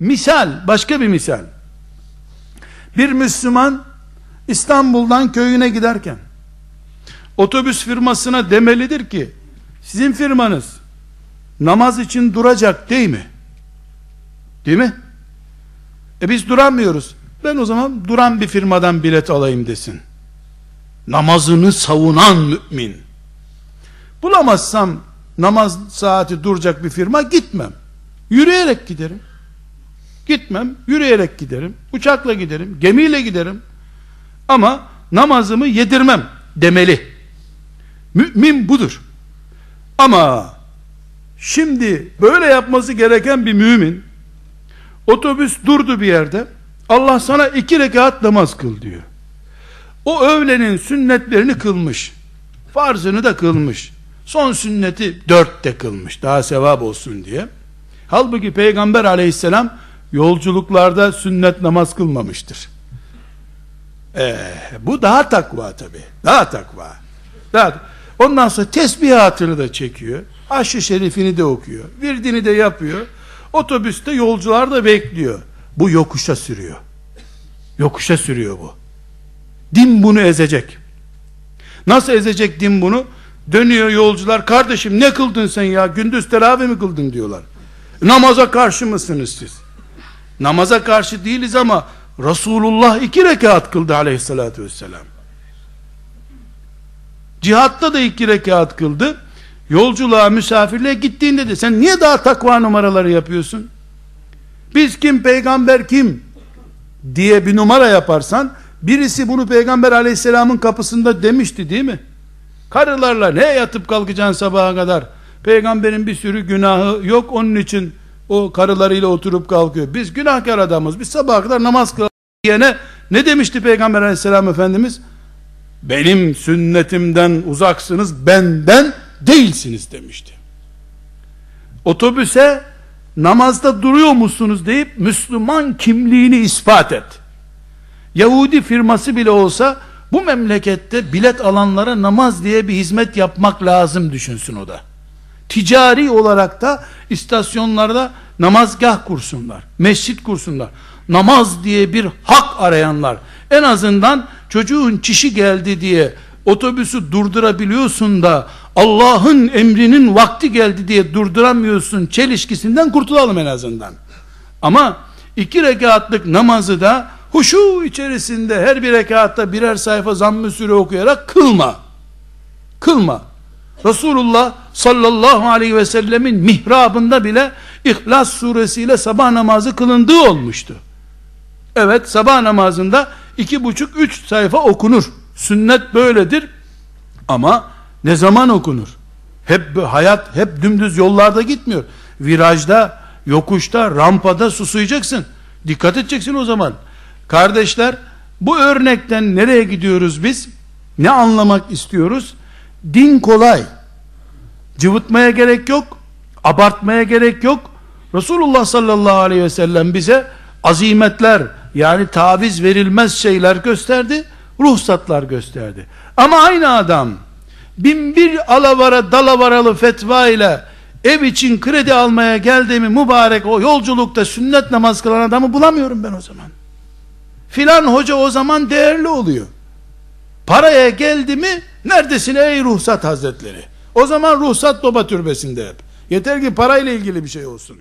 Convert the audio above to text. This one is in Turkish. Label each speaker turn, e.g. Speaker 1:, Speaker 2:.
Speaker 1: Misal, başka bir misal. Bir Müslüman İstanbul'dan köyüne giderken otobüs firmasına demelidir ki sizin firmanız namaz için duracak değil mi? Değil mi? E biz duramıyoruz. Ben o zaman duran bir firmadan bilet alayım desin. Namazını savunan mümin. Bulamazsam namaz saati duracak bir firma gitmem. Yürüyerek giderim. Gitmem, yürüyerek giderim. Uçakla giderim, gemiyle giderim. Ama namazımı yedirmem demeli. Mümin budur. Ama şimdi böyle yapması gereken bir mümin otobüs durdu bir yerde Allah sana iki rekat namaz kıl diyor. O öğlenin sünnetlerini kılmış. Farzını da kılmış. Son sünneti dörtte kılmış. Daha sevap olsun diye. Halbuki Peygamber aleyhisselam yolculuklarda sünnet namaz kılmamıştır. Ee, bu daha takva tabi. Daha takva. Daha, ondan sonra tesbihatını da çekiyor. Aşı şerifini de okuyor. Virdini de yapıyor. Otobüste yolcular da bekliyor. Bu yokuşa sürüyor. Yokuşa sürüyor bu. Din bunu ezecek. Nasıl ezecek din bunu? Dönüyor yolcular, kardeşim ne kıldın sen ya? Gündüz teravih mi kıldın diyorlar. Namaza karşı mısınız siz? Namaza karşı değiliz ama Resulullah iki rekat kıldı aleyhissalatü vesselam. Cihatta da iki rekat kıldı. Yolculuğa, misafirliğe gittiğinde de sen niye daha takva numaraları yapıyorsun? Biz kim, peygamber kim? diye bir numara yaparsan birisi bunu peygamber aleyhisselamın kapısında demişti değil mi? Karılarla ne yatıp kalkacaksın sabaha kadar? Peygamberin bir sürü günahı yok onun için o karılarıyla oturup kalkıyor. Biz günahkar adamız. Biz sabaha kadar namaz kılalım diyene ne demişti Peygamber aleyhisselam efendimiz? Benim sünnetimden uzaksınız, benden değilsiniz demişti. Otobüse namazda duruyor musunuz deyip Müslüman kimliğini ispat et. Yahudi firması bile olsa bu memlekette bilet alanlara namaz diye bir hizmet yapmak lazım düşünsün o da. Ticari olarak da istasyonlarda namazgah kursunlar, mescit kursunlar. Namaz diye bir hak arayanlar en azından çocuğun çişi geldi diye otobüsü durdurabiliyorsun da Allah'ın emrinin vakti geldi diye durduramıyorsun çelişkisinden kurtulalım en azından. Ama iki rekatlık namazı da huşu içerisinde her bir rekatta birer sayfa zamm-ı süre okuyarak kılma. Kılma. Resulullah sallallahu aleyhi ve sellemin mihrabında bile İhlas suresiyle sabah namazı kılındığı olmuştu. Evet sabah namazında iki buçuk üç sayfa okunur. Sünnet böyledir. Ama ne zaman okunur? Hep hayat hep dümdüz yollarda gitmiyor. Virajda, yokuşta, rampada susayacaksın. Dikkat edeceksin o zaman. Kardeşler, bu örnekten nereye gidiyoruz biz? Ne anlamak istiyoruz? Din kolay. Cıvıtmaya gerek yok. Abartmaya gerek yok. Resulullah sallallahu aleyhi ve sellem bize azimetler yani taviz verilmez şeyler gösterdi. Ruhsatlar gösterdi. Ama aynı adam bin bir alavara dalavaralı fetva ile ev için kredi almaya geldiğimi mübarek o yolculukta sünnet namaz kılan adamı bulamıyorum ben o zaman. Filan hoca o zaman değerli oluyor. Paraya geldi mi neredesin ey ruhsat hazretleri? O zaman ruhsat doba türbesinde hep. Yeter ki parayla ilgili bir şey olsun.